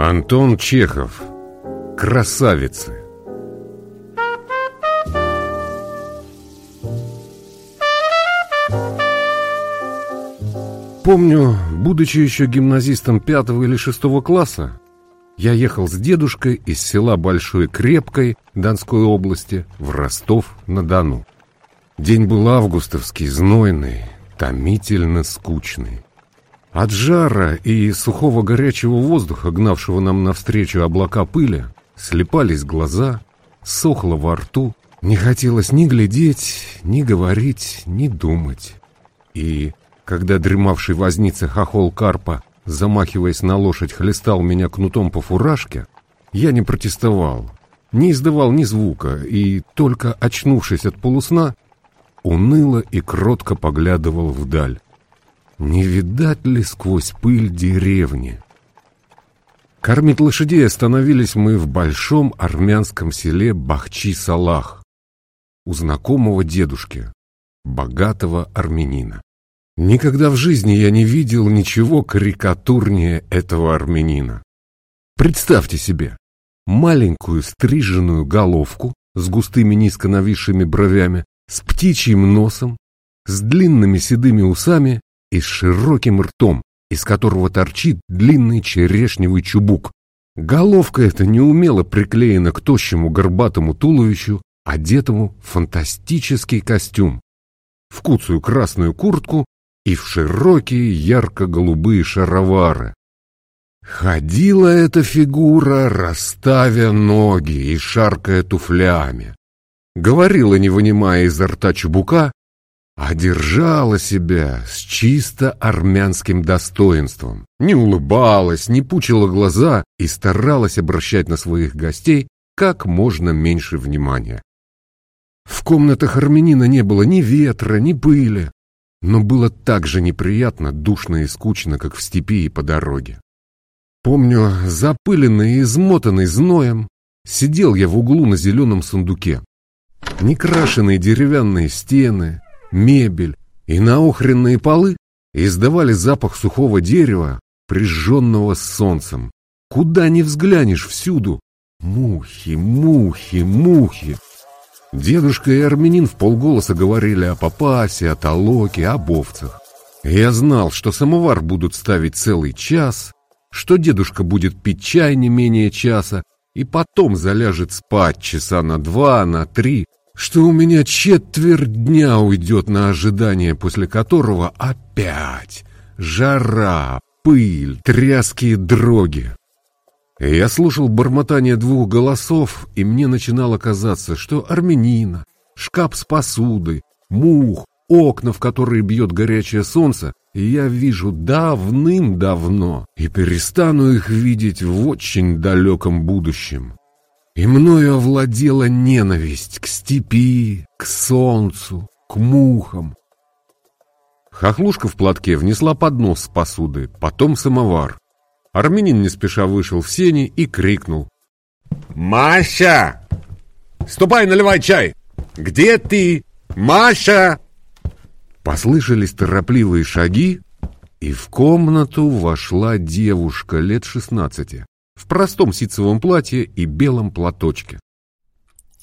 Антон Чехов. Красавицы. Помню, будучи еще гимназистом пятого или шестого класса, я ехал с дедушкой из села Большой Крепкой Донской области в Ростов-на-Дону. День был августовский, знойный, томительно скучный. От жара и сухого горячего воздуха, гнавшего нам навстречу облака пыли, слепались глаза, сохло во рту, не хотелось ни глядеть, ни говорить, ни думать. И когда дремавший возница хохол Карпа, замахиваясь на лошадь, хлестал меня кнутом по фуражке, я не протестовал, не издавал ни звука, и, только очнувшись от полусна, уныло и кротко поглядывал вдаль. Не видать ли сквозь пыль деревни? Кормить лошадей остановились мы в большом армянском селе Бахчи-Салах, у знакомого дедушки, богатого армянина. Никогда в жизни я не видел ничего карикатурнее этого армянина. Представьте себе, маленькую стриженную головку с густыми низко нависшими бровями, с птичьим носом, с длинными седыми усами и с широким ртом, из которого торчит длинный черешневый чубук. Головка эта неумело приклеена к тощему горбатому туловищу, одетому в фантастический костюм, в куцую красную куртку и в широкие ярко-голубые шаровары. Ходила эта фигура, расставя ноги и шаркая туфлями. Говорила, не вынимая изо рта чубука, одержала себя с чисто армянским достоинством, не улыбалась, не пучила глаза и старалась обращать на своих гостей как можно меньше внимания. В комнатах армянина не было ни ветра, ни пыли, но было так же неприятно, душно и скучно, как в степи и по дороге. Помню, запыленный и измотанный зноем, сидел я в углу на зеленом сундуке. Некрашенные деревянные стены, мебель и наохренные полы издавали запах сухого дерева, прижженного солнцем. Куда ни взглянешь, всюду мухи, мухи, мухи. Дедушка и армянин в полголоса говорили о папасе, о толоке, об овцах. Я знал, что самовар будут ставить целый час, что дедушка будет пить чай не менее часа, и потом заляжет спать часа на два, на три, что у меня четверть дня уйдет на ожидание, после которого опять жара, пыль, тряские дроги. Я слушал бормотание двух голосов, и мне начинало казаться, что армянина, шкаф с посудой, мух, окна, в которые бьет горячее солнце, я вижу давным-давно и перестану их видеть в очень далеком будущем. И мною овладела ненависть к степи, к солнцу, к мухам. Хохлушка в платке внесла поднос с посуды, потом самовар. Армянин не спеша вышел в сени и крикнул. «Маша! Ступай, наливай чай! Где ты? Маша!» Послышались торопливые шаги, и в комнату вошла девушка лет шестнадцати в простом ситцевом платье и белом платочке.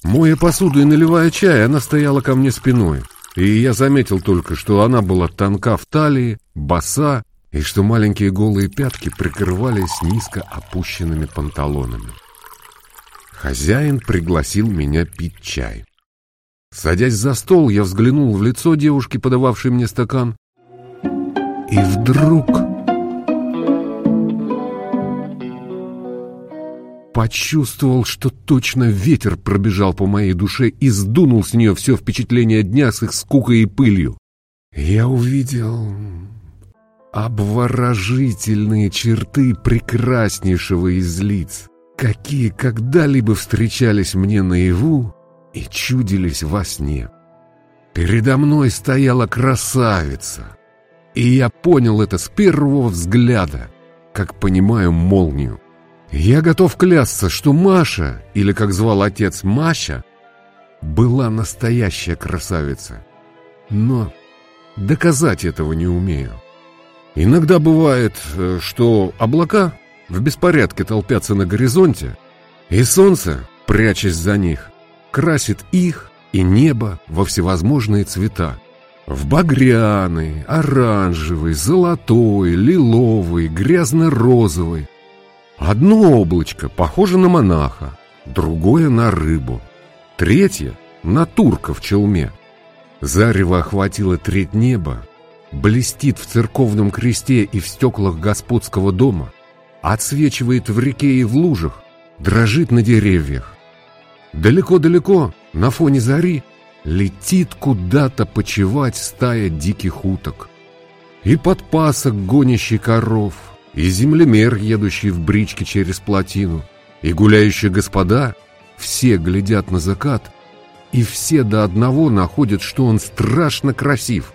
Моя посуду и наливая чай, она стояла ко мне спиной, и я заметил только, что она была тонка в талии, боса, и что маленькие голые пятки прикрывались низко опущенными панталонами. Хозяин пригласил меня пить чай. Садясь за стол, я взглянул в лицо девушки, подававшей мне стакан, и вдруг почувствовал, что точно ветер пробежал по моей душе и сдунул с нее все впечатление дня с их скукой и пылью. Я увидел обворожительные черты прекраснейшего из лиц, какие когда-либо встречались мне наяву и чудились во сне. Передо мной стояла красавица, и я понял это с первого взгляда, как понимаю молнию. Я готов клясться, что Маша, или как звал отец Маша, была настоящая красавица. Но доказать этого не умею. Иногда бывает, э, что облака в беспорядке толпятся на горизонте, и солнце, прячась за них, красит их и небо во всевозможные цвета. В багряный, оранжевый, золотой, лиловый, грязно-розовый. Одно облачко похоже на монаха, другое на рыбу, третье на турка в челме. Зарево охватило треть неба, блестит в церковном кресте и в стеклах господского дома, отсвечивает в реке и в лужах, дрожит на деревьях. Далеко-далеко, на фоне зари, летит куда-то почевать стая диких уток. И подпасок, гонящий коров, и землемер, едущий в бричке через плотину, и гуляющие господа, все глядят на закат, и все до одного находят, что он страшно красив.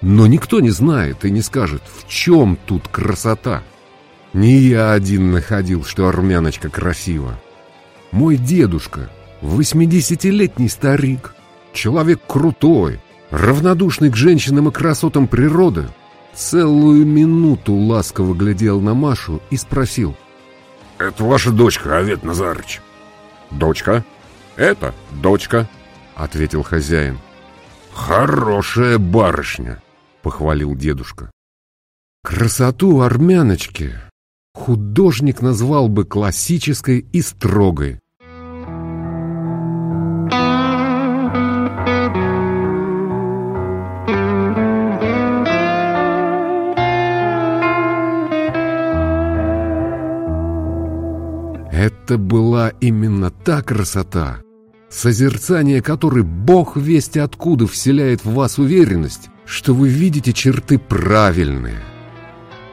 Но никто не знает и не скажет, в чем тут красота. Не я один находил, что армяночка красива. Мой дедушка, восьмидесятилетний старик, человек крутой, равнодушный к женщинам и красотам природы, целую минуту ласково глядел на Машу и спросил. «Это ваша дочка, Авет Назарыч?» «Дочка? Это дочка», — ответил хозяин. «Хорошая барышня», — похвалил дедушка. Красоту армяночки художник назвал бы классической и строгой. Это была именно та красота, созерцание которой Бог весть откуда вселяет в вас уверенность, что вы видите черты правильные,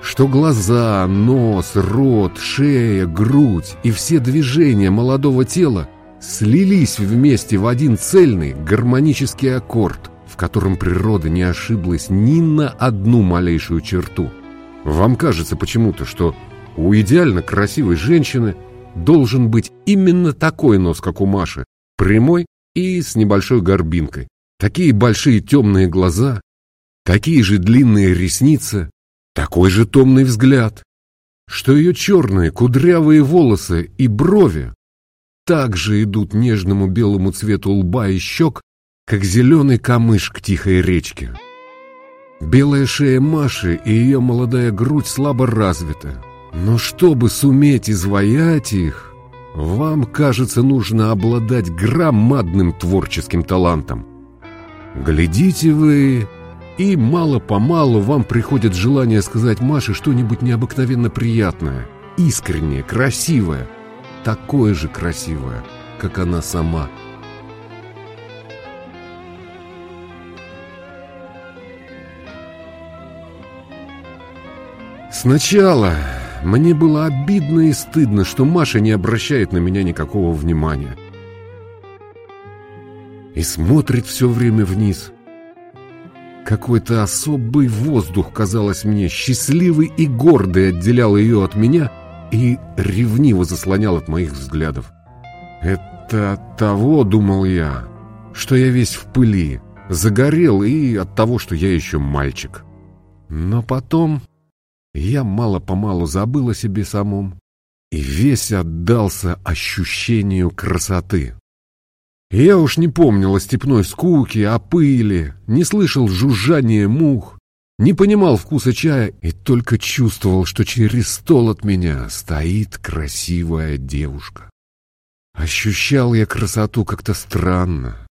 что глаза, нос, рот, шея, грудь и все движения молодого тела слились вместе в один цельный гармонический аккорд, в котором природа не ошиблась ни на одну малейшую черту. Вам кажется почему-то, что у идеально красивой женщины должен быть именно такой нос, как у Маши, прямой и с небольшой горбинкой. Такие большие темные глаза, такие же длинные ресницы, такой же томный взгляд, что ее черные кудрявые волосы и брови также идут нежному белому цвету лба и щек, как зеленый камыш к тихой речке. Белая шея Маши и ее молодая грудь слабо развиты. Но чтобы суметь изваять их, вам, кажется, нужно обладать громадным творческим талантом. Глядите вы и мало-помалу вам приходит желание сказать Маше что-нибудь необыкновенно приятное, искреннее, красивое, такое же красивое, как она сама. Сначала мне было обидно и стыдно, что Маша не обращает на меня никакого внимания. И смотрит все время вниз – какой-то особый воздух, казалось мне, счастливый и гордый отделял ее от меня и ревниво заслонял от моих взглядов. Это от того, думал я, что я весь в пыли, загорел и от того, что я еще мальчик. Но потом я мало-помалу забыл о себе самом и весь отдался ощущению красоты. Я уж не помнил о степной скуке, о пыли, не слышал жужжания мух, не понимал вкуса чая и только чувствовал, что через стол от меня стоит красивая девушка. Ощущал я красоту как-то странно.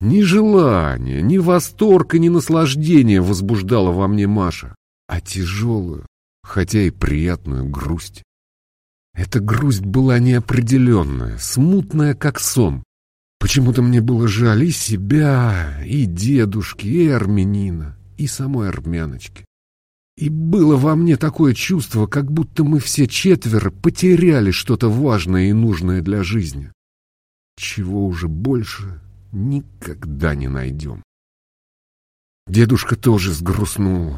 Ни желание, ни восторг и ни наслаждение возбуждала во мне Маша, а тяжелую, хотя и приятную грусть. Эта грусть была неопределенная, смутная, как сон, Почему-то мне было жаль и себя, и дедушки, и армянина, и самой армяночки. И было во мне такое чувство, как будто мы все четверо потеряли что-то важное и нужное для жизни. Чего уже больше никогда не найдем. Дедушка тоже сгрустнул.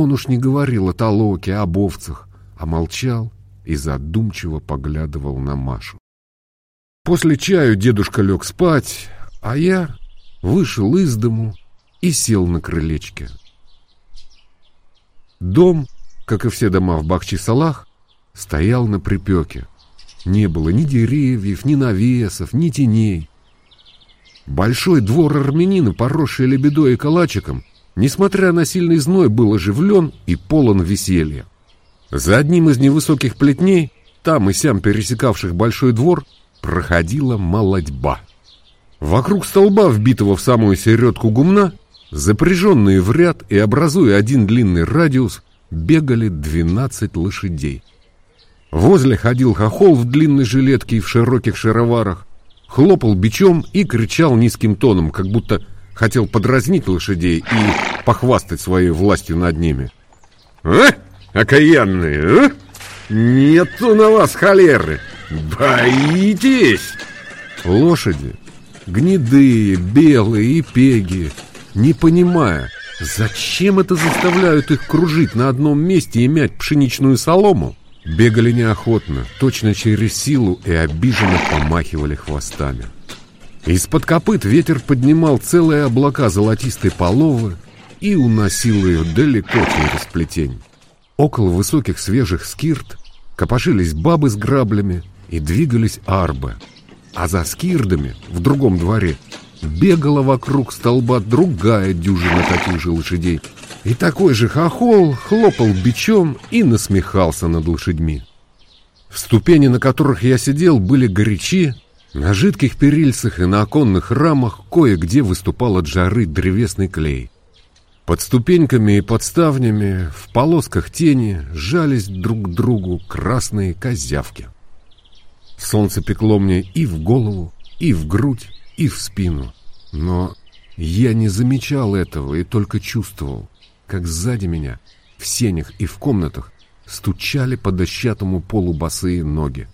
Он уж не говорил о толоке, об овцах, а молчал и задумчиво поглядывал на Машу. После чаю дедушка лег спать, а я вышел из дому и сел на крылечке. Дом как и все дома в Бахчи-Салах, стоял на припеке. Не было ни деревьев, ни навесов, ни теней. Большой двор армянина, поросший лебедой и калачиком, несмотря на сильный зной, был оживлен и полон веселья. За одним из невысоких плетней, там и сям пересекавших большой двор, проходила молодьба. Вокруг столба, вбитого в самую середку гумна, запряженные в ряд и образуя один длинный радиус, бегали двенадцать лошадей. Возле ходил хохол в длинной жилетке и в широких шароварах, хлопал бичом и кричал низким тоном, как будто хотел подразнить лошадей и похвастать своей властью над ними. «А, окаянные, а? Нету на вас холеры! Боитесь!» Лошади, гнедые, белые и пеги, не понимая, зачем это заставляют их кружить на одном месте и мять пшеничную солому, Бегали неохотно, точно через силу и обиженно помахивали хвостами. Из-под копыт ветер поднимал целые облака золотистой половы и уносил ее далеко через плетень. Около высоких свежих скирт копошились бабы с граблями и двигались арбы. А за скирдами, в другом дворе, бегала вокруг столба другая дюжина таких же лошадей — и такой же хохол хлопал бичом и насмехался над лошадьми. Ступени, на которых я сидел, были горячи, на жидких перильцах и на оконных рамах кое-где выступал от жары древесный клей. Под ступеньками и подставнями, в полосках тени, жались друг к другу красные козявки. Солнце пекло мне и в голову, и в грудь, и в спину. Но я не замечал этого и только чувствовал как сзади меня, в сенях и в комнатах, стучали по дощатому полу босые ноги.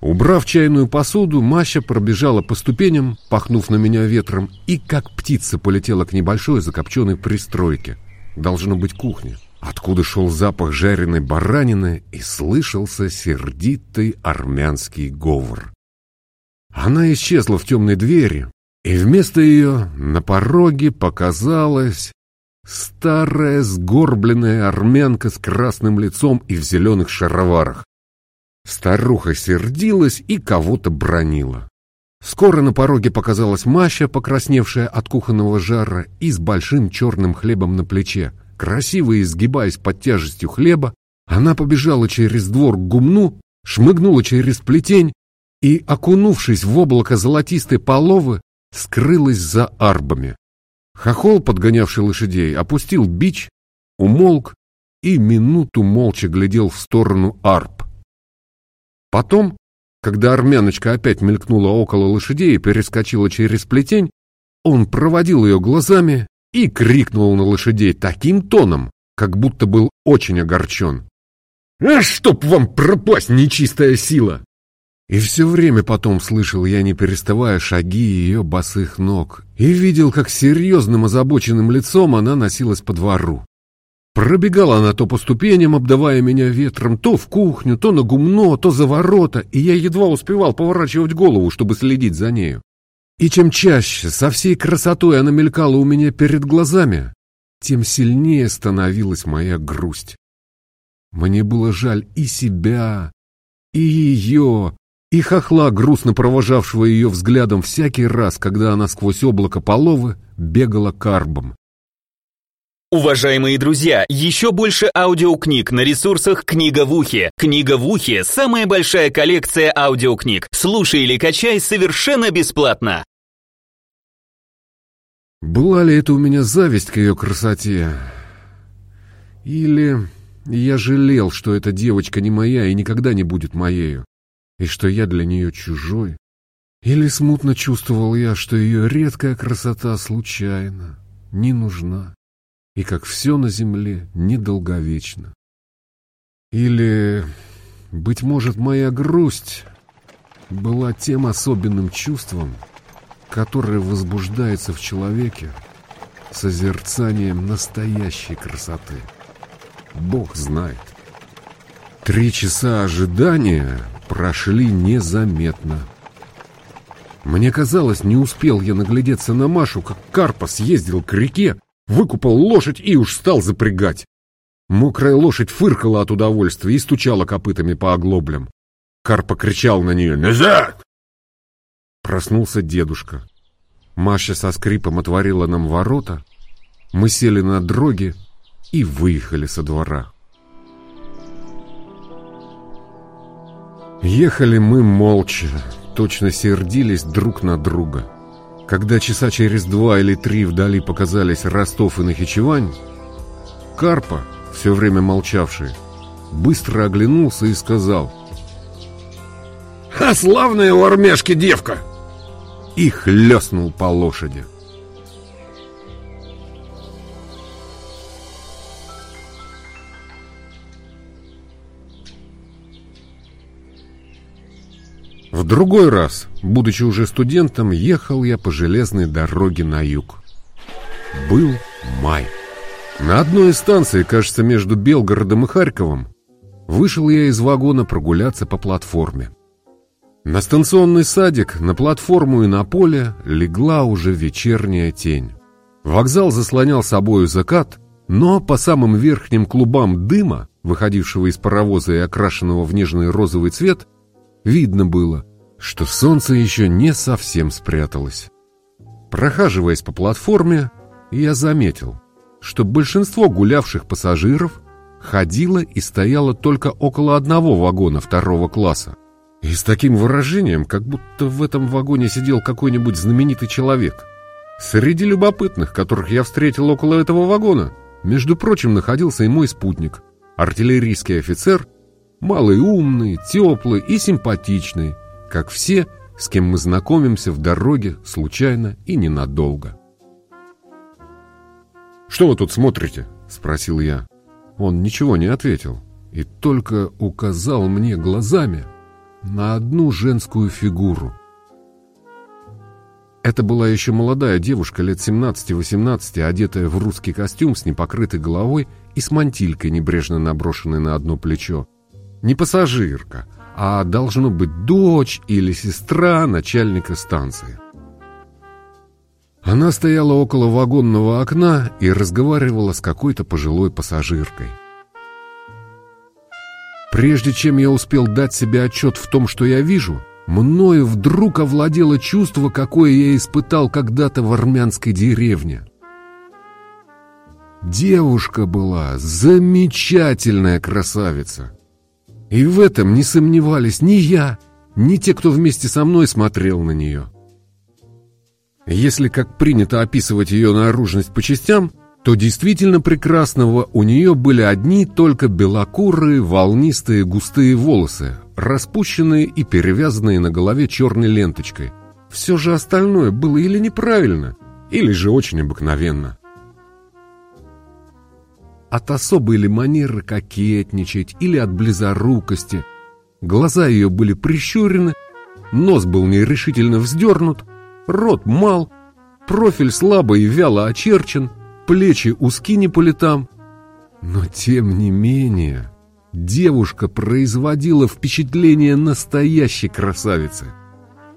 Убрав чайную посуду, Маша пробежала по ступеням, пахнув на меня ветром, и как птица полетела к небольшой закопченной пристройке. Должно быть кухня, откуда шел запах жареной баранины и слышался сердитый армянский говор. Она исчезла в темной двери, и вместо ее на пороге показалась Старая сгорбленная армянка с красным лицом и в зеленых шароварах. Старуха сердилась и кого-то бронила. Скоро на пороге показалась Маща, покрасневшая от кухонного жара и с большим черным хлебом на плече. Красиво изгибаясь под тяжестью хлеба, она побежала через двор к гумну, шмыгнула через плетень и, окунувшись в облако золотистой половы, скрылась за арбами. Хохол, подгонявший лошадей, опустил бич, умолк и минуту молча глядел в сторону арп. Потом, когда армяночка опять мелькнула около лошадей и перескочила через плетень, он проводил ее глазами и крикнул на лошадей таким тоном, как будто был очень огорчен. «А чтоб вам пропасть, нечистая сила!» И все время потом слышал я, не переставая, шаги ее босых ног, и видел, как серьезным озабоченным лицом она носилась по двору. Пробегала она то по ступеням, обдавая меня ветром, то в кухню, то на гумно, то за ворота, и я едва успевал поворачивать голову, чтобы следить за нею. И чем чаще, со всей красотой она мелькала у меня перед глазами, тем сильнее становилась моя грусть. Мне было жаль и себя, и ее, и хохла, грустно провожавшего ее взглядом всякий раз, когда она сквозь облако половы бегала карбом. Уважаемые друзья, еще больше аудиокниг на ресурсах «Книга в ухе». «Книга в ухе» — самая большая коллекция аудиокниг. Слушай или качай совершенно бесплатно. Была ли это у меня зависть к ее красоте? Или я жалел, что эта девочка не моя и никогда не будет моею? и что я для нее чужой. Или смутно чувствовал я, что ее редкая красота случайна, не нужна, и как все на земле недолговечно. Или, быть может, моя грусть была тем особенным чувством, которое возбуждается в человеке созерцанием настоящей красоты. Бог знает. Три часа ожидания прошли незаметно. Мне казалось, не успел я наглядеться на Машу, как Карпа съездил к реке, выкупал лошадь и уж стал запрягать. Мокрая лошадь фыркала от удовольствия и стучала копытами по оглоблям. Карпа кричал на нее «Назад!». Проснулся дедушка. Маша со скрипом отворила нам ворота. Мы сели на дроги и выехали со двора. Ехали мы молча, точно сердились друг на друга. Когда часа через два или три вдали показались Ростов и Нахичевань, Карпа, все время молчавший, быстро оглянулся и сказал «А славная у армяшки девка!» и хлестнул по лошади. В другой раз, будучи уже студентом, ехал я по железной дороге на юг. Был май. На одной из станций, кажется, между Белгородом и Харьковом, вышел я из вагона прогуляться по платформе. На станционный садик, на платформу и на поле легла уже вечерняя тень. Вокзал заслонял собою закат, но по самым верхним клубам дыма, выходившего из паровоза и окрашенного в нежный розовый цвет, Видно было, что солнце еще не совсем спряталось. Прохаживаясь по платформе, я заметил, что большинство гулявших пассажиров ходило и стояло только около одного вагона второго класса. И с таким выражением, как будто в этом вагоне сидел какой-нибудь знаменитый человек. Среди любопытных, которых я встретил около этого вагона, между прочим, находился и мой спутник, артиллерийский офицер Малый умный, теплый и симпатичный, как все, с кем мы знакомимся в дороге случайно и ненадолго. «Что вы тут смотрите?» — спросил я. Он ничего не ответил и только указал мне глазами на одну женскую фигуру. Это была еще молодая девушка лет 17-18, одетая в русский костюм с непокрытой головой и с мантилькой, небрежно наброшенной на одно плечо не пассажирка, а должно быть дочь или сестра начальника станции. Она стояла около вагонного окна и разговаривала с какой-то пожилой пассажиркой. Прежде чем я успел дать себе отчет в том, что я вижу, мною вдруг овладело чувство, какое я испытал когда-то в армянской деревне. Девушка была замечательная красавица. И в этом не сомневались ни я, ни те, кто вместе со мной смотрел на нее. Если, как принято описывать ее наружность по частям, то действительно прекрасного у нее были одни только белокурые, волнистые, густые волосы, распущенные и перевязанные на голове черной ленточкой. Все же остальное было или неправильно, или же очень обыкновенно от особой ли манеры кокетничать или от близорукости. Глаза ее были прищурены, нос был нерешительно вздернут, рот мал, профиль слабо и вяло очерчен, плечи узки не по летам. Но тем не менее девушка производила впечатление настоящей красавицы.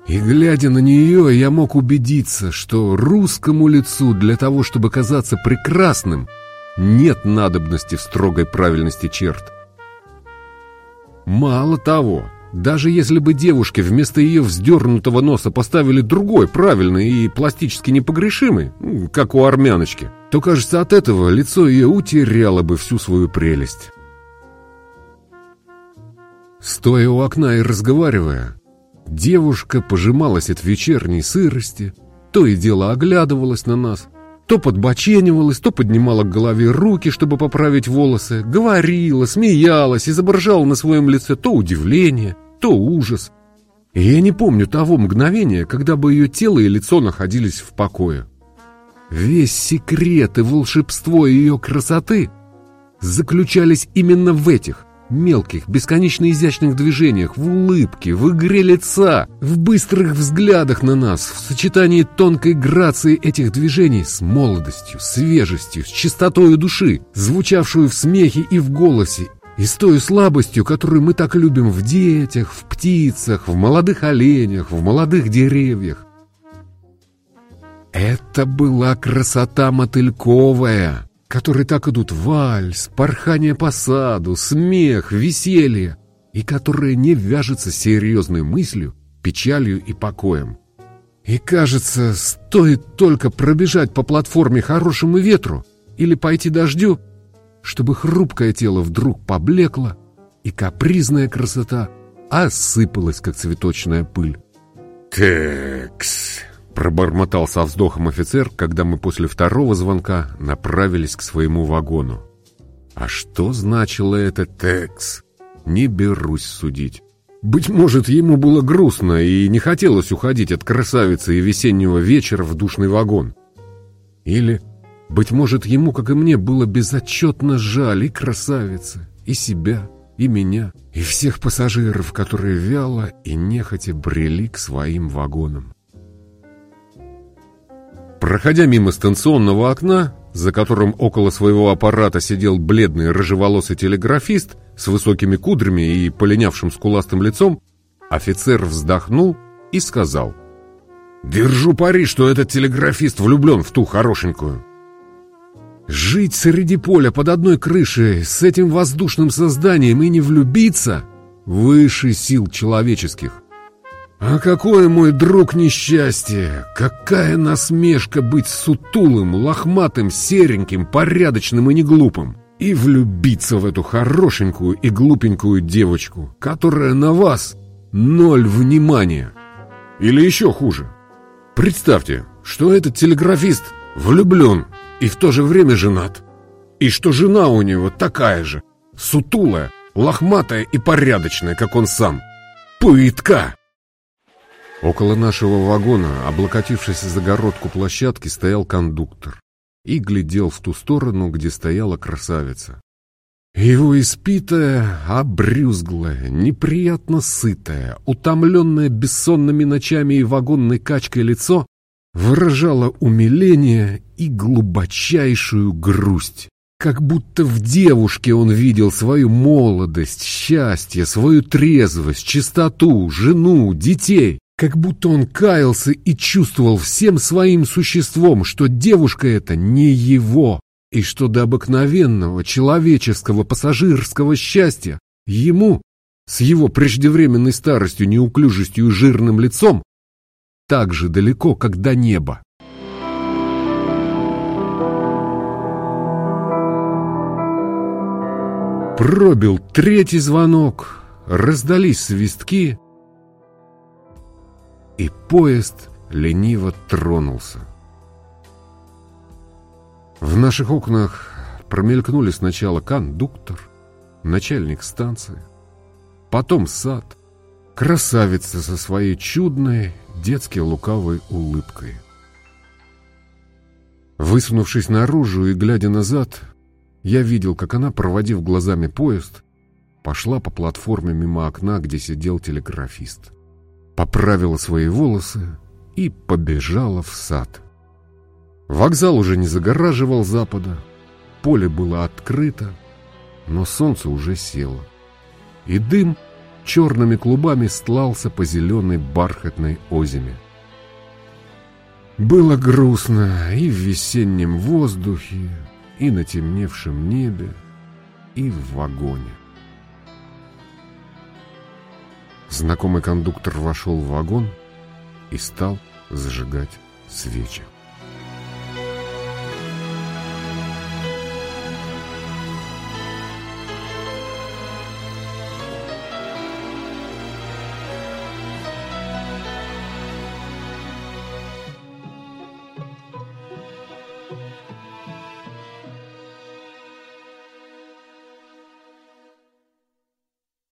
И глядя на нее, я мог убедиться, что русскому лицу для того, чтобы казаться прекрасным – нет надобности в строгой правильности черт. Мало того, даже если бы девушке вместо ее вздернутого носа поставили другой, правильный и пластически непогрешимый, как у армяночки, то, кажется, от этого лицо ее утеряло бы всю свою прелесть. Стоя у окна и разговаривая, девушка пожималась от вечерней сырости, то и дело оглядывалась на нас — то подбоченивалась, то поднимала к голове руки, чтобы поправить волосы, говорила, смеялась, изображала на своем лице то удивление, то ужас. И я не помню того мгновения, когда бы ее тело и лицо находились в покое. Весь секрет и волшебство ее красоты заключались именно в этих мелких, бесконечно изящных движениях, в улыбке, в игре лица, в быстрых взглядах на нас, в сочетании тонкой грации этих движений с молодостью, свежестью, с чистотой души, звучавшую в смехе и в голосе, и с той слабостью, которую мы так любим в детях, в птицах, в молодых оленях, в молодых деревьях. Это была красота мотыльковая, которые так идут вальс, порхание по саду, смех, веселье, и которые не вяжутся с серьезной мыслью, печалью и покоем. И кажется, стоит только пробежать по платформе хорошему ветру или пойти дождю, чтобы хрупкое тело вдруг поблекло, и капризная красота осыпалась, как цветочная пыль. «Текс!» — пробормотал со вздохом офицер, когда мы после второго звонка направились к своему вагону. А что значило это «текс»? Не берусь судить. Быть может, ему было грустно и не хотелось уходить от красавицы и весеннего вечера в душный вагон. Или, быть может, ему, как и мне, было безотчетно жаль и красавицы, и себя, и меня, и всех пассажиров, которые вяло и нехотя брели к своим вагонам. Проходя мимо станционного окна, за которым около своего аппарата сидел бледный рыжеволосый телеграфист с высокими кудрями и полинявшим скуластым лицом, офицер вздохнул и сказал. «Держу пари, что этот телеграфист влюблен в ту хорошенькую». Жить среди поля под одной крышей с этим воздушным созданием и не влюбиться выше сил человеческих. А какое, мой друг, несчастье! Какая насмешка быть сутулым, лохматым, сереньким, порядочным и неглупым! И влюбиться в эту хорошенькую и глупенькую девочку, которая на вас ноль внимания. Или еще хуже. Представьте, что этот телеграфист влюблен и в то же время женат. И что жена у него такая же, сутулая, лохматая и порядочная, как он сам. Пытка! Около нашего вагона, облокотившись за загородку площадки, стоял кондуктор и глядел в ту сторону, где стояла красавица. Его испитая, обрюзглая, неприятно сытое, утомленное бессонными ночами и вагонной качкой лицо выражало умиление и глубочайшую грусть. Как будто в девушке он видел свою молодость, счастье, свою трезвость, чистоту, жену, детей. Как будто он каялся и чувствовал всем своим существом, что девушка эта не его, и что до обыкновенного человеческого пассажирского счастья ему, с его преждевременной старостью, неуклюжестью и жирным лицом, так же далеко, как до неба. Пробил третий звонок, раздались свистки — и поезд лениво тронулся. В наших окнах промелькнули сначала кондуктор, начальник станции, потом сад, красавица со своей чудной, детски лукавой улыбкой. Высунувшись наружу и глядя назад, я видел, как она, проводив глазами поезд, пошла по платформе мимо окна, где сидел телеграфист поправила свои волосы и побежала в сад. Вокзал уже не загораживал запада, поле было открыто, но солнце уже село, и дым черными клубами стлался по зеленой бархатной озиме. Было грустно и в весеннем воздухе, и на темневшем небе, и в вагоне. Знакомый кондуктор вошел в вагон и стал зажигать свечи.